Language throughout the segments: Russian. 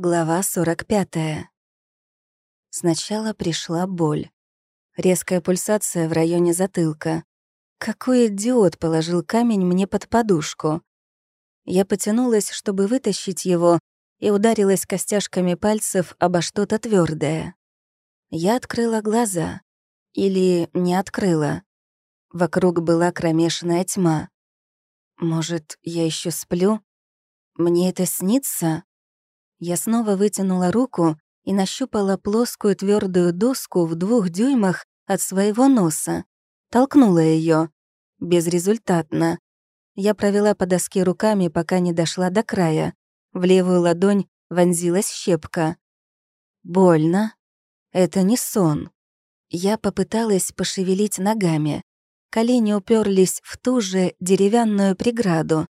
Глава 45. Сначала пришла боль. Резкая пульсация в районе затылка. Какой идиот положил камень мне под подушку. Я потянулась, чтобы вытащить его, и ударилась костяшками пальцев обо что-то твердое. Я открыла глаза. Или не открыла. Вокруг была кромешная тьма. Может, я еще сплю? Мне это снится? Я снова вытянула руку и нащупала плоскую твердую доску в двух дюймах от своего носа. Толкнула ее. Безрезультатно. Я провела по доске руками, пока не дошла до края. В левую ладонь вонзилась щепка. Больно. Это не сон. Я попыталась пошевелить ногами. Колени уперлись в ту же деревянную преграду.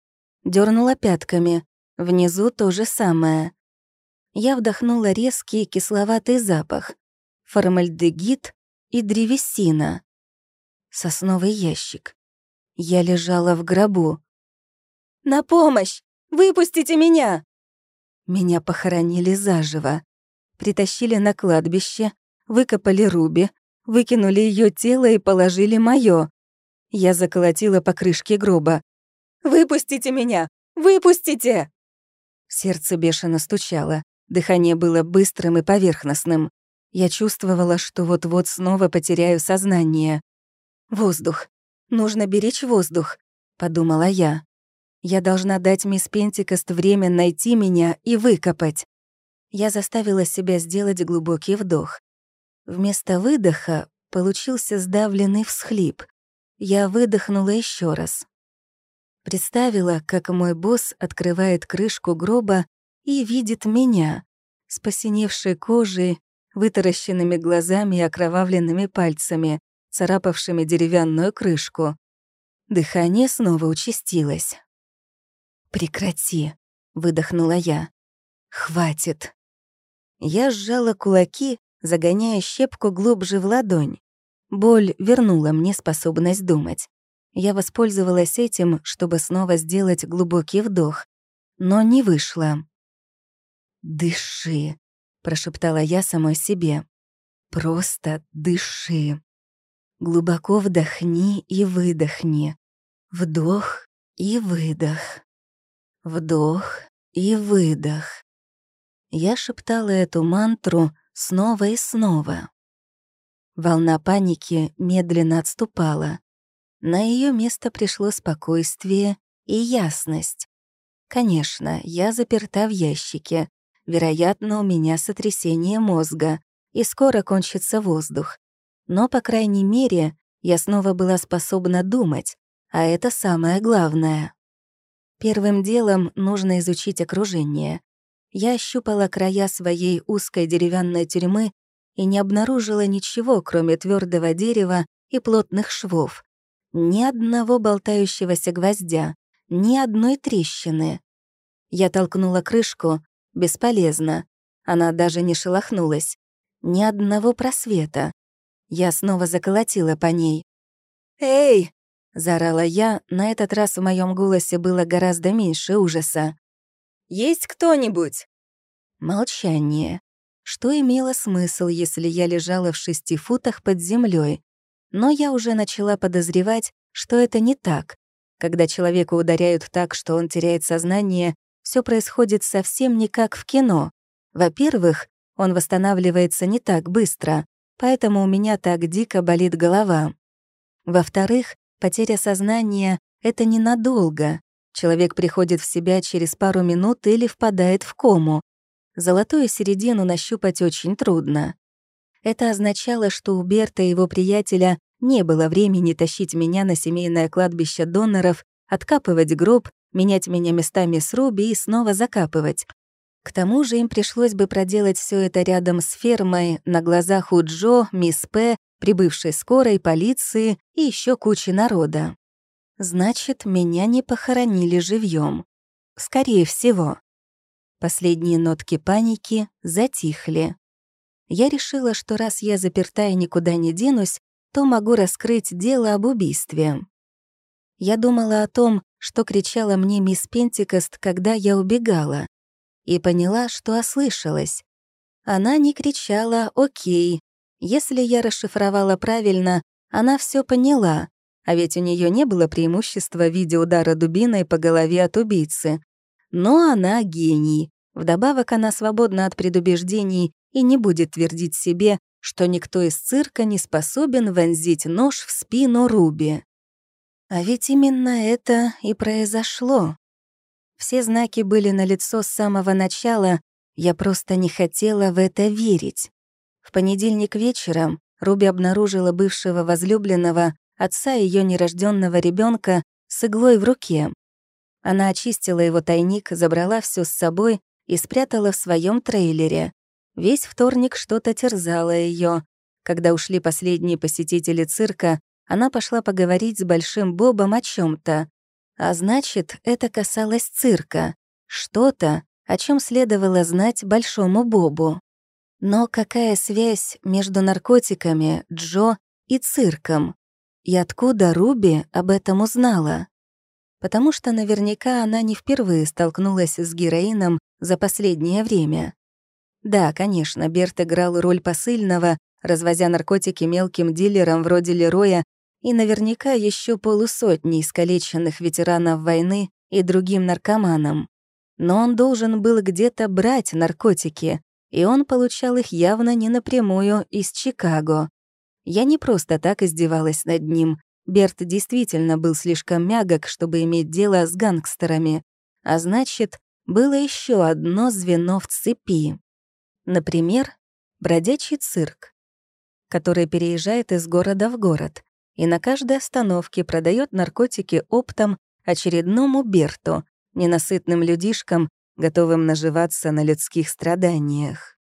Дёрнула пятками. Внизу то же самое я вдохнула резкий кисловатый запах, формальдегид и древесина. Сосновый ящик. Я лежала в гробу. «На помощь! Выпустите меня!» Меня похоронили заживо. Притащили на кладбище, выкопали Руби, выкинули ее тело и положили моё. Я заколотила по крышке гроба. «Выпустите меня! Выпустите!» Сердце бешено стучало. Дыхание было быстрым и поверхностным. Я чувствовала, что вот-вот снова потеряю сознание. «Воздух. Нужно беречь воздух», — подумала я. «Я должна дать мисс Пентикост время найти меня и выкопать». Я заставила себя сделать глубокий вдох. Вместо выдоха получился сдавленный всхлип. Я выдохнула еще раз. Представила, как мой босс открывает крышку гроба и видит меня, с посиневшей кожей, вытаращенными глазами и окровавленными пальцами, царапавшими деревянную крышку. Дыхание снова участилось. «Прекрати», — выдохнула я. «Хватит». Я сжала кулаки, загоняя щепку глубже в ладонь. Боль вернула мне способность думать. Я воспользовалась этим, чтобы снова сделать глубокий вдох, но не вышло. «Дыши», — прошептала я самой себе. «Просто дыши. Глубоко вдохни и выдохни. Вдох и выдох. Вдох и выдох». Я шептала эту мантру снова и снова. Волна паники медленно отступала. На ее место пришло спокойствие и ясность. Конечно, я заперта в ящике, Вероятно, у меня сотрясение мозга, и скоро кончится воздух. Но, по крайней мере, я снова была способна думать, а это самое главное. Первым делом нужно изучить окружение. Я ощупала края своей узкой деревянной тюрьмы и не обнаружила ничего, кроме твердого дерева и плотных швов. Ни одного болтающегося гвоздя, ни одной трещины. Я толкнула крышку, Бесполезно. Она даже не шелохнулась. Ни одного просвета. Я снова заколотила по ней. «Эй!» — заорала я, на этот раз в моем голосе было гораздо меньше ужаса. «Есть кто-нибудь?» Молчание. Что имело смысл, если я лежала в шести футах под землей? Но я уже начала подозревать, что это не так. Когда человека ударяют так, что он теряет сознание, все происходит совсем не как в кино. Во-первых, он восстанавливается не так быстро, поэтому у меня так дико болит голова. Во-вторых, потеря сознания — это ненадолго. Человек приходит в себя через пару минут или впадает в кому. Золотую середину нащупать очень трудно. Это означало, что у Берта и его приятеля не было времени тащить меня на семейное кладбище доноров, откапывать гроб менять меня местами с Руби и снова закапывать. К тому же им пришлось бы проделать все это рядом с фермой, на глазах у Джо, мисс П, прибывшей скорой, полиции и еще кучи народа. Значит, меня не похоронили живьем. Скорее всего. Последние нотки паники затихли. Я решила, что раз я заперта и никуда не денусь, то могу раскрыть дело об убийстве. Я думала о том, что кричала мне мисс Пентикост, когда я убегала. и поняла, что ослышалась. Она не кричала «Окей». Если я расшифровала правильно, она все поняла, а ведь у нее не было преимущества в виде удара дубиной по голове от убийцы. Но она гений. Вдобавок она свободна от предубеждений и не будет твердить себе, что никто из цирка не способен вонзить нож в спину Руби. А ведь именно это и произошло. Все знаки были налицо с самого начала, я просто не хотела в это верить. В понедельник вечером Руби обнаружила бывшего возлюбленного, отца ее нерожденного ребенка, с иглой в руке. Она очистила его тайник, забрала все с собой и спрятала в своем трейлере. Весь вторник что-то терзало ее. Когда ушли последние посетители цирка, она пошла поговорить с Большим Бобом о чем то А значит, это касалось цирка. Что-то, о чем следовало знать Большому Бобу. Но какая связь между наркотиками, Джо и цирком? И откуда Руби об этом узнала? Потому что наверняка она не впервые столкнулась с героином за последнее время. Да, конечно, Берт играл роль посыльного, развозя наркотики мелким дилерам вроде Лероя и наверняка еще полусотни искалеченных ветеранов войны и другим наркоманам. Но он должен был где-то брать наркотики, и он получал их явно не напрямую из Чикаго. Я не просто так издевалась над ним. Берт действительно был слишком мягок, чтобы иметь дело с гангстерами. А значит, было еще одно звено в цепи. Например, бродячий цирк, который переезжает из города в город и на каждой остановке продает наркотики оптом очередному Берту, ненасытным людишкам, готовым наживаться на людских страданиях.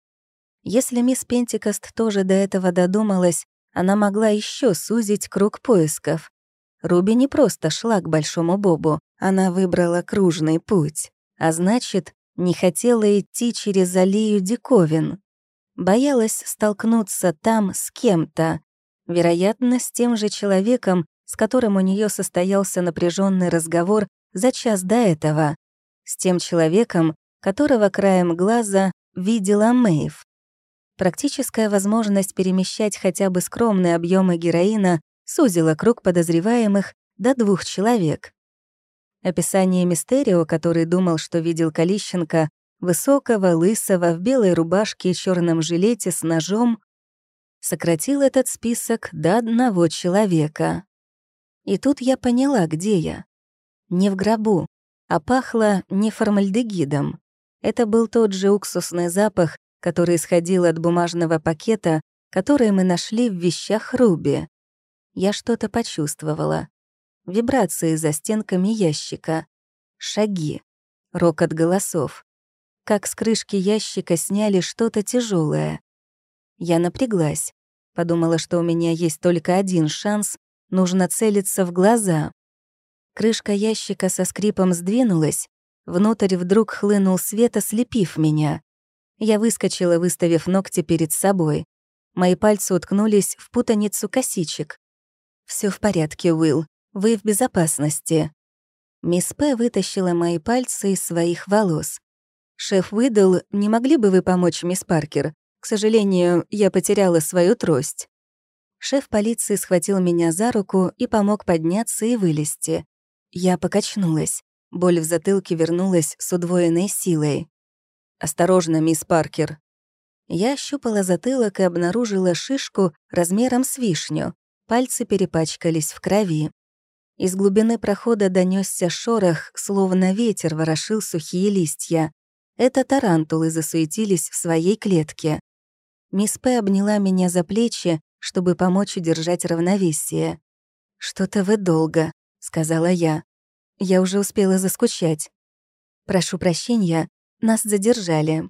Если мисс Пентикост тоже до этого додумалась, она могла еще сузить круг поисков. Руби не просто шла к Большому Бобу, она выбрала кружный путь, а значит, не хотела идти через аллею диковин. Боялась столкнуться там с кем-то, вероятно, с тем же человеком, с которым у нее состоялся напряженный разговор за час до этого, с тем человеком, которого краем глаза видела Мэйв. Практическая возможность перемещать хотя бы скромные объемы героина сузила круг подозреваемых до двух человек. Описание Мистерио, который думал, что видел Калищенко, высокого, лысого, в белой рубашке и черном жилете с ножом, сократил этот список до одного человека. И тут я поняла, где я. Не в гробу, а пахло не формальдегидом. Это был тот же уксусный запах, который исходил от бумажного пакета, который мы нашли в вещах Руби. Я что-то почувствовала вибрации за стенками ящика, шаги, рокот голосов. Как с крышки ящика сняли что-то тяжелое. Я напряглась, подумала, что у меня есть только один шанс, нужно целиться в глаза. Крышка ящика со скрипом сдвинулась, внутрь вдруг хлынул свет, ослепив меня. Я выскочила, выставив ногти перед собой. Мои пальцы уткнулись в путаницу косичек. Все в порядке, Уилл. Вы в безопасности». Мисс П. вытащила мои пальцы из своих волос. «Шеф выдал, не могли бы вы помочь, мисс Паркер? К сожалению, я потеряла свою трость». Шеф полиции схватил меня за руку и помог подняться и вылезти. Я покачнулась. Боль в затылке вернулась с удвоенной силой. «Осторожно, мисс Паркер». Я ощупала затылок и обнаружила шишку размером с вишню. Пальцы перепачкались в крови. Из глубины прохода донесся шорох, словно ветер ворошил сухие листья. Это тарантулы засуетились в своей клетке. Мисс П. обняла меня за плечи, чтобы помочь удержать равновесие. «Что-то вы долго», — сказала я. Я уже успела заскучать. «Прошу прощения, нас задержали».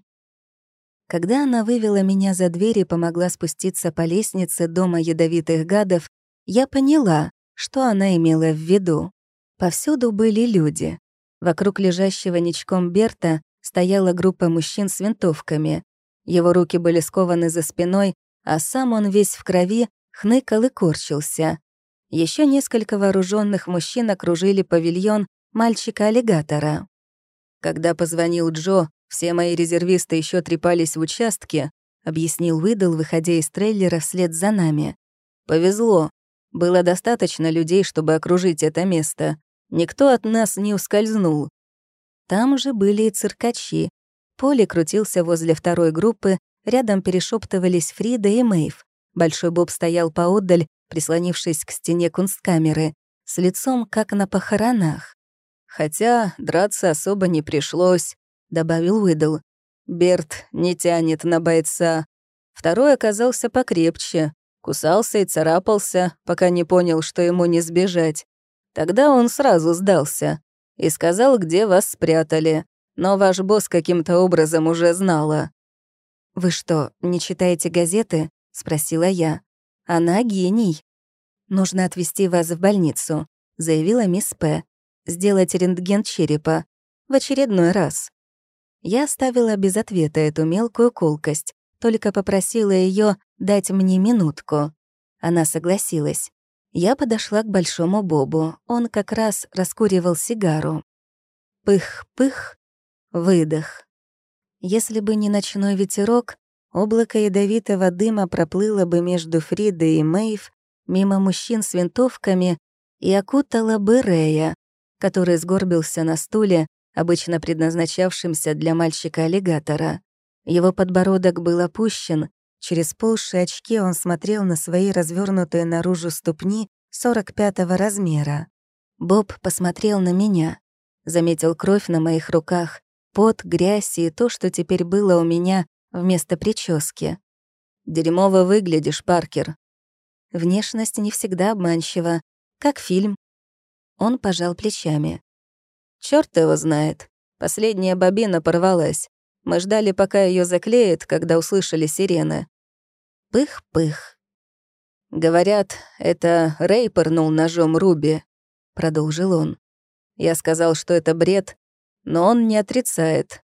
Когда она вывела меня за дверь и помогла спуститься по лестнице дома ядовитых гадов, я поняла, что она имела в виду? Повсюду были люди. Вокруг лежащего ничком Берта стояла группа мужчин с винтовками. Его руки были скованы за спиной, а сам он весь в крови хныкал и корчился. Еще несколько вооруженных мужчин окружили павильон мальчика-аллигатора. Когда позвонил Джо, Все мои резервисты еще трепались в участке, объяснил Уидл, выходя из трейлера вслед за нами. Повезло. Было достаточно людей, чтобы окружить это место. Никто от нас не ускользнул. Там же были и циркачи. Поли крутился возле второй группы, рядом перешептывались Фрида и Мэйв. Большой Боб стоял поодаль, прислонившись к стене кунсткамеры, с лицом, как на похоронах. «Хотя драться особо не пришлось», — добавил Уидл. «Берт не тянет на бойца. Второй оказался покрепче, кусался и царапался, пока не понял, что ему не сбежать. Тогда он сразу сдался и сказал, где вас спрятали. Но ваш босс каким-то образом уже знала». «Вы что, не читаете газеты?» — спросила я. «Она гений». «Нужно отвезти вас в больницу», — заявила мисс П. «Сделать рентген черепа. В очередной раз». Я оставила без ответа эту мелкую колкость, только попросила ее дать мне минутку. Она согласилась. Я подошла к Большому Бобу. Он как раз раскуривал сигару. Пых-пых, выдох. Если бы не ночной ветерок, облако ядовитого дыма проплыло бы между Фридой и Мэйв, мимо мужчин с винтовками, и окутало бы Рея, который сгорбился на стуле, обычно предназначавшемся для мальчика-аллигатора. Его подбородок был опущен, через полшие очки он смотрел на свои развернутые наружу ступни 45-го размера. Боб посмотрел на меня, заметил кровь на моих руках, пот, грязь и то, что теперь было у меня вместо прически. «Дерьмово выглядишь, Паркер». Внешность не всегда обманчива, как фильм. Он пожал плечами. Черт его знает. Последняя бобина порвалась. Мы ждали, пока ее заклеят, когда услышали сирены. Пых-пых. «Говорят, это Рэй пырнул ножом Руби», — продолжил он. Я сказал, что это бред, но он не отрицает.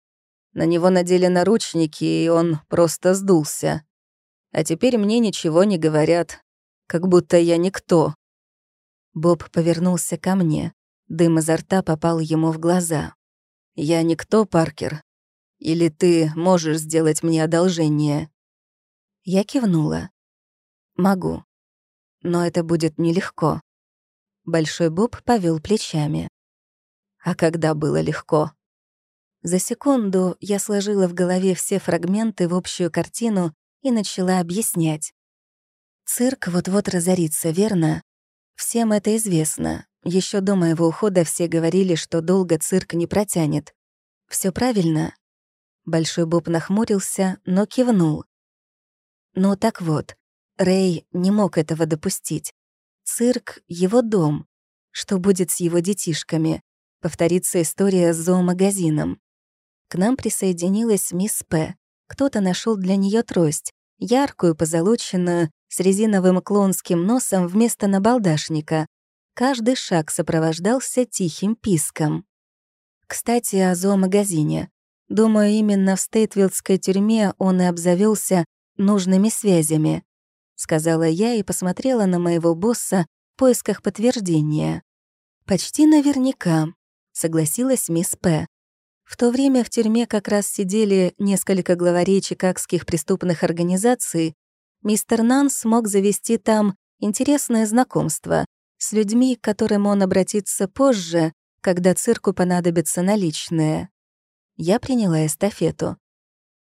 На него надели наручники, и он просто сдулся. А теперь мне ничего не говорят, как будто я никто. Боб повернулся ко мне. Дым изо рта попал ему в глаза. «Я никто, Паркер? Или ты можешь сделать мне одолжение?» Я кивнула. «Могу. Но это будет нелегко». Большой Боб повел плечами. «А когда было легко?» За секунду я сложила в голове все фрагменты в общую картину и начала объяснять. Цирк вот-вот разорится, верно? Всем это известно. Еще до моего ухода все говорили, что долго цирк не протянет. Все правильно?» Большой Боб нахмурился, но кивнул. «Ну так вот, Рэй не мог этого допустить. Цирк — его дом. Что будет с его детишками? Повторится история с зоомагазином. К нам присоединилась мисс П. Кто-то нашел для нее трость, яркую, позолоченную, с резиновым клоунским носом вместо набалдашника, Каждый шаг сопровождался тихим писком. Кстати, о зоомагазине. Думаю, именно в Стейтвиллдской тюрьме он и обзавелся нужными связями, сказала я и посмотрела на моего босса в поисках подтверждения. Почти наверняка, согласилась мисс П. В то время в тюрьме как раз сидели несколько главарей чикагских преступных организаций. Мистер Нан смог завести там интересное знакомство, с людьми, к которым он обратится позже, когда цирку понадобятся наличные. Я приняла эстафету.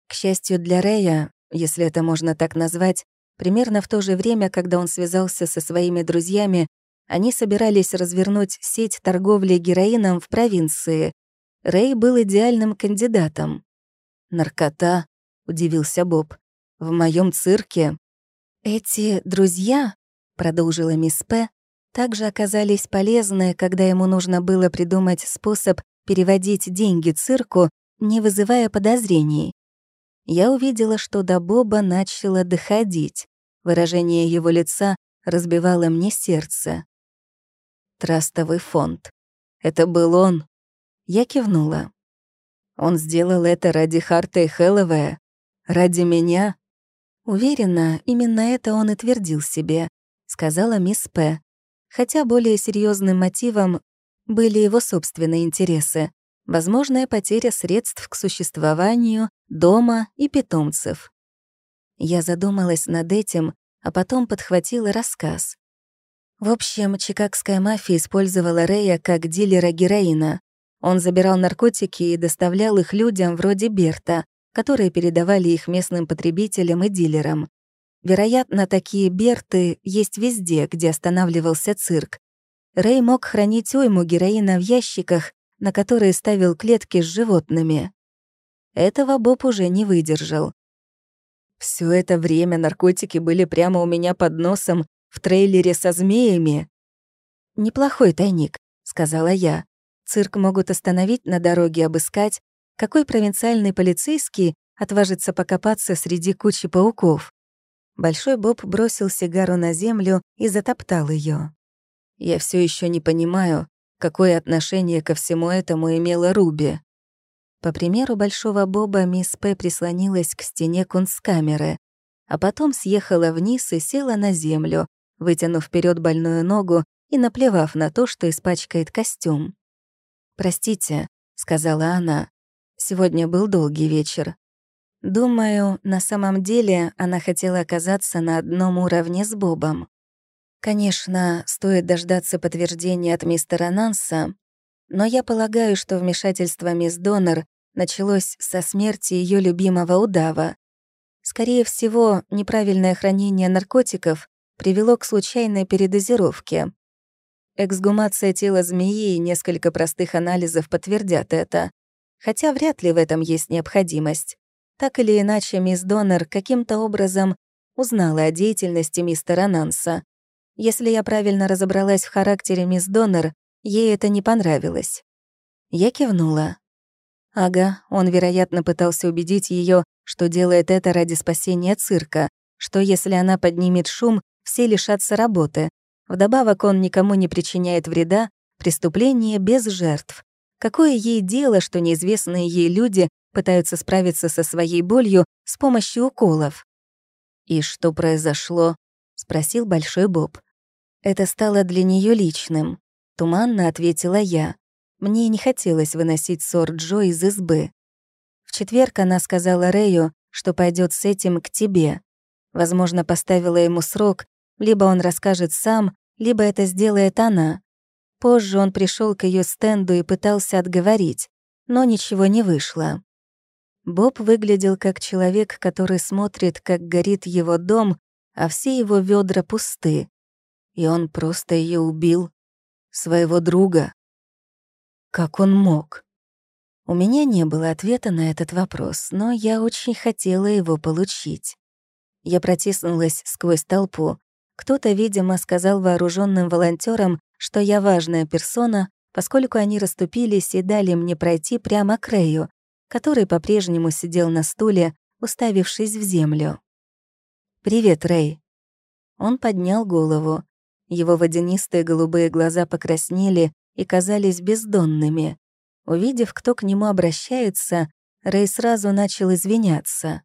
К счастью для Рэя, если это можно так назвать, примерно в то же время, когда он связался со своими друзьями, они собирались развернуть сеть торговли героином в провинции. Рэй был идеальным кандидатом. «Наркота», — удивился Боб, — «в моем цирке». «Эти друзья», — продолжила мисс П., также оказались полезны, когда ему нужно было придумать способ переводить деньги цирку, не вызывая подозрений. Я увидела, что до Боба начало доходить. Выражение его лица разбивало мне сердце. Трастовый фонд. Это был он. Я кивнула. Он сделал это ради Харта и Хэллоуэя? Ради меня? Уверена, именно это он и твердил себе, сказала мисс П хотя более серьезным мотивом были его собственные интересы. Возможная потеря средств к существованию, дома и питомцев. Я задумалась над этим, а потом подхватила рассказ. В общем, чикагская мафия использовала Рэя как дилера героина. Он забирал наркотики и доставлял их людям вроде Берта, которые передавали их местным потребителям и дилерам. Вероятно, такие Берты есть везде, где останавливался цирк. Рэй мог хранить уйму героина в ящиках, на которые ставил клетки с животными. Этого Боб уже не выдержал. Все это время наркотики были прямо у меня под носом в трейлере со змеями. «Неплохой тайник», — сказала я. «Цирк могут остановить на дороге, обыскать. Какой провинциальный полицейский отважится покопаться среди кучи пауков?» Большой Боб бросил сигару на землю и затоптал ее. «Я все еще не понимаю, какое отношение ко всему этому имела Руби». По примеру Большого Боба, мисс П. прислонилась к стене кунсткамеры, а потом съехала вниз и села на землю, вытянув вперед больную ногу и наплевав на то, что испачкает костюм. «Простите», — сказала она, — «сегодня был долгий вечер. Думаю, на самом деле она хотела оказаться на одном уровне с Бобом. Конечно, стоит дождаться подтверждения от мистера Нанса, но я полагаю, что вмешательство мисс Донор началось со смерти ее любимого удава. Скорее всего, неправильное хранение наркотиков привело к случайной передозировке. Эксгумация тела змеи и несколько простых анализов подтвердят это, хотя вряд ли в этом есть необходимость. Так или иначе, мисс Донор каким-то образом узнала о деятельности мистера Нанса. Если я правильно разобралась в характере мисс Донор, ей это не понравилось. Я кивнула. Ага, он, вероятно, пытался убедить ее, что делает это ради спасения цирка, что если она поднимет шум, все лишатся работы. Вдобавок он никому не причиняет вреда, преступление без жертв. Какое ей дело, что неизвестные ей люди пытаются справиться со своей болью с помощью уколов? «И что произошло?» — спросил Большой Боб. «Это стало для нее личным», — туманно ответила я. Мне не хотелось выносить ссор Джо из избы. В четверг она сказала Рэю, что пойдет с этим к тебе. Возможно, поставила ему срок, либо он расскажет сам, либо это сделает она. Позже он пришел к ее стенду и пытался отговорить, но ничего не вышло. Боб выглядел как человек, который смотрит, как горит его дом, а все его ведра пусты. И он просто ее убил. Своего друга. Как он мог? У меня не было ответа на этот вопрос, но я очень хотела его получить. Я протиснулась сквозь толпу, кто-то, видимо, сказал вооруженным волонтерам, что я важная персона, поскольку они расступились и дали мне пройти прямо к Рэю, который по-прежнему сидел на стуле, уставившись в землю. «Привет, Рэй». Он поднял голову. Его водянистые голубые глаза покраснели и казались бездонными. Увидев, кто к нему обращается, Рэй сразу начал извиняться.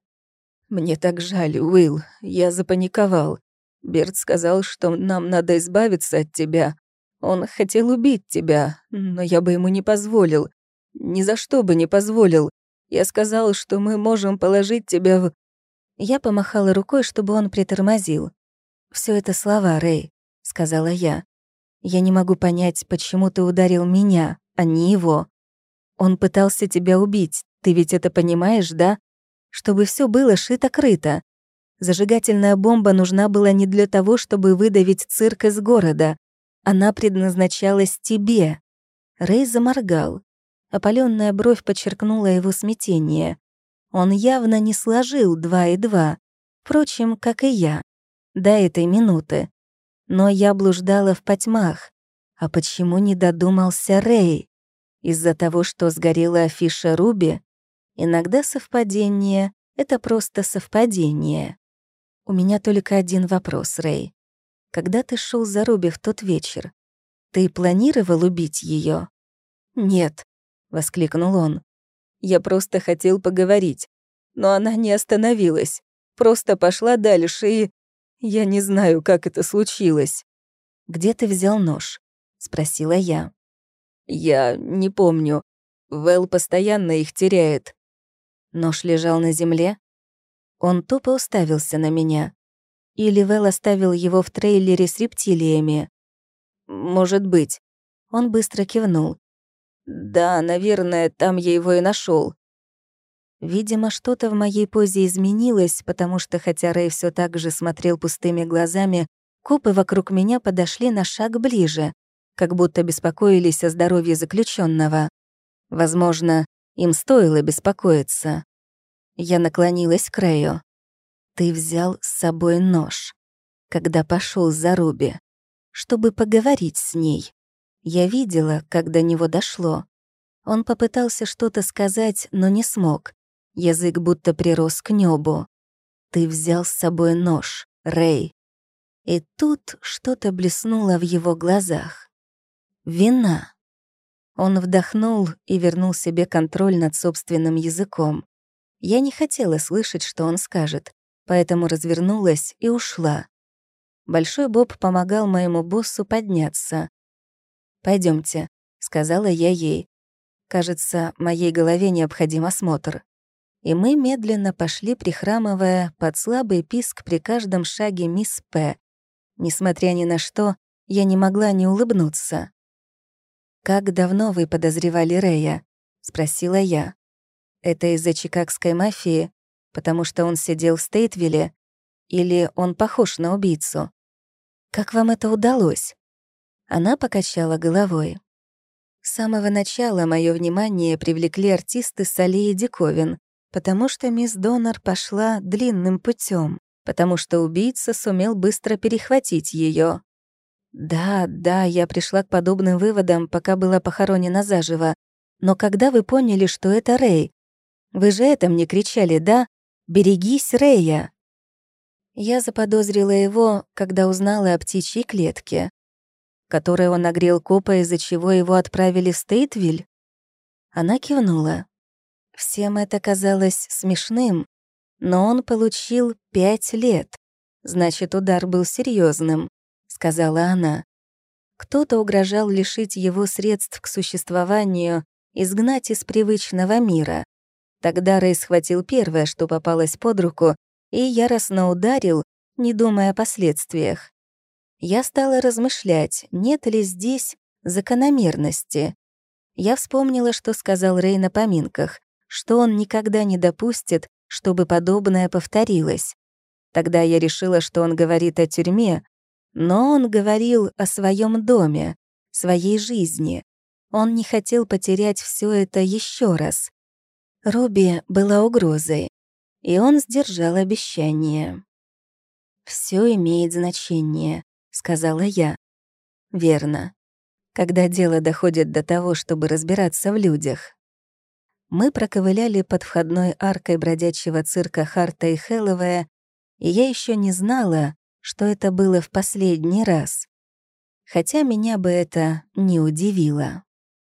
«Мне так жаль, Уилл, я запаниковал. Берт сказал, что нам надо избавиться от тебя. Он хотел убить тебя, но я бы ему не позволил. Ни за что бы не позволил. Я сказал, что мы можем положить тебя в...» Я помахала рукой, чтобы он притормозил. Все это слова, Рэй», — сказала я. «Я не могу понять, почему ты ударил меня, а не его. Он пытался тебя убить, ты ведь это понимаешь, да? Чтобы все было шито-крыто. Зажигательная бомба нужна была не для того, чтобы выдавить цирк из города. Она предназначалась тебе. Рэй заморгал. Опаленная бровь подчеркнула его смятение. Он явно не сложил два и два. Впрочем, как и я. До этой минуты. Но я блуждала в потьмах. А почему не додумался Рэй? Из-за того, что сгорела афиша Руби? Иногда совпадение — это просто совпадение. «У меня только один вопрос, Рэй. Когда ты шел за Руби в тот вечер, ты планировал убить ее? «Нет», — воскликнул он. «Я просто хотел поговорить, но она не остановилась, просто пошла дальше и... Я не знаю, как это случилось». «Где ты взял нож?» — спросила я. «Я не помню. Вэл постоянно их теряет». Нож лежал на земле. Он тупо уставился на меня. Или Вэл оставил его в трейлере с рептилиями. «Может быть». Он быстро кивнул. «Да, наверное, там я его и нашел. Видимо, что-то в моей позе изменилось, потому что, хотя Рэй все так же смотрел пустыми глазами, копы вокруг меня подошли на шаг ближе, как будто беспокоились о здоровье заключенного. Возможно, им стоило беспокоиться. Я наклонилась к Рэю. «Ты взял с собой нож, когда пошел за Руби, чтобы поговорить с ней. Я видела, как до него дошло. Он попытался что-то сказать, но не смог. Язык будто прирос к небу. Ты взял с собой нож, Рэй. И тут что-то блеснуло в его глазах. Вина. Он вдохнул и вернул себе контроль над собственным языком. Я не хотела слышать, что он скажет, поэтому развернулась и ушла. Большой Боб помогал моему боссу подняться. Пойдемте, сказала я ей. Кажется, моей голове необходим осмотр и мы медленно пошли, прихрамывая под слабый писк при каждом шаге мисс П. Несмотря ни на что, я не могла не улыбнуться. «Как давно вы подозревали Рэя?» — спросила я. «Это из-за чикагской мафии, потому что он сидел в Стейтвилле, или он похож на убийцу? Как вам это удалось?» Она покачала головой. С самого начала мое внимание привлекли артисты с аллеи диковин, потому что мисс Донор пошла длинным путем, потому что убийца сумел быстро перехватить ее. Да, да, я пришла к подобным выводам, пока была похоронена заживо. Но когда вы поняли, что это Рэй? Вы же это мне кричали, да? «Берегись Рэя!» Я заподозрила его, когда узнала о птичьей клетке, которой он нагрел копа, из-за чего его отправили в Стейтвиль. Она кивнула. Всем это казалось смешным, но он получил пять лет. Значит, удар был серьезным, сказала она. Кто-то угрожал лишить его средств к существованию, изгнать из привычного мира. Тогда Рэй схватил первое, что попалось под руку, и яростно ударил, не думая о последствиях. Я стала размышлять, нет ли здесь закономерности. Я вспомнила, что сказал Рэй на поминках что он никогда не допустит, чтобы подобное повторилось. Тогда я решила, что он говорит о тюрьме, но он говорил о своем доме, своей жизни. Он не хотел потерять все это еще раз. Руби была угрозой, и он сдержал обещание. Все имеет значение», — сказала я. «Верно. Когда дело доходит до того, чтобы разбираться в людях, мы проковыляли под входной аркой бродячего цирка Харта и Хэллоуэя, и я еще не знала, что это было в последний раз. Хотя меня бы это не удивило.